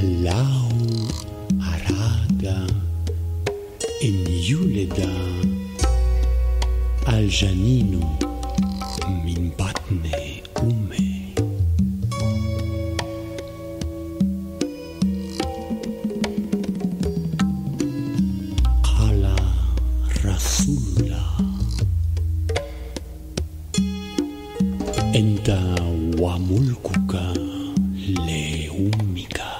Allau Arada in Yuleda al Janinu min batne ume. Qala Rasulullah enta le ummika.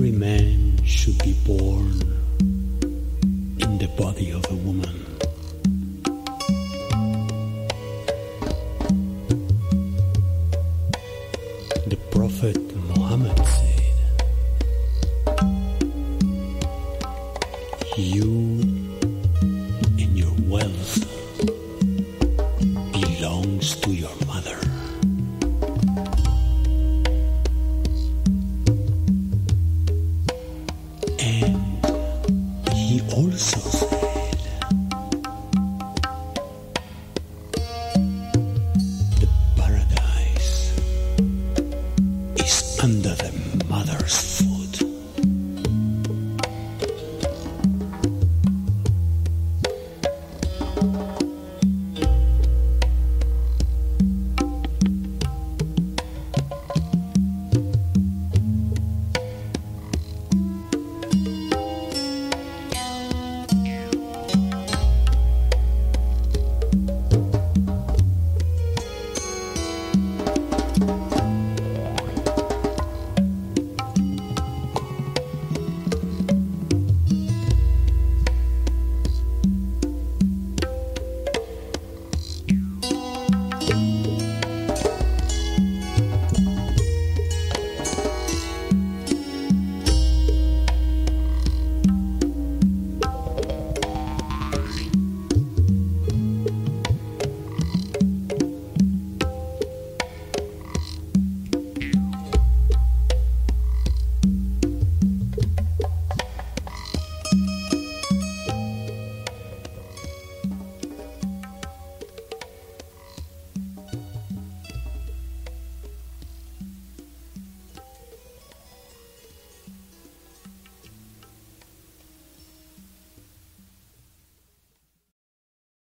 Every man should be born in the body of a woman. The Prophet Muhammad said, You and your wealth belongs to your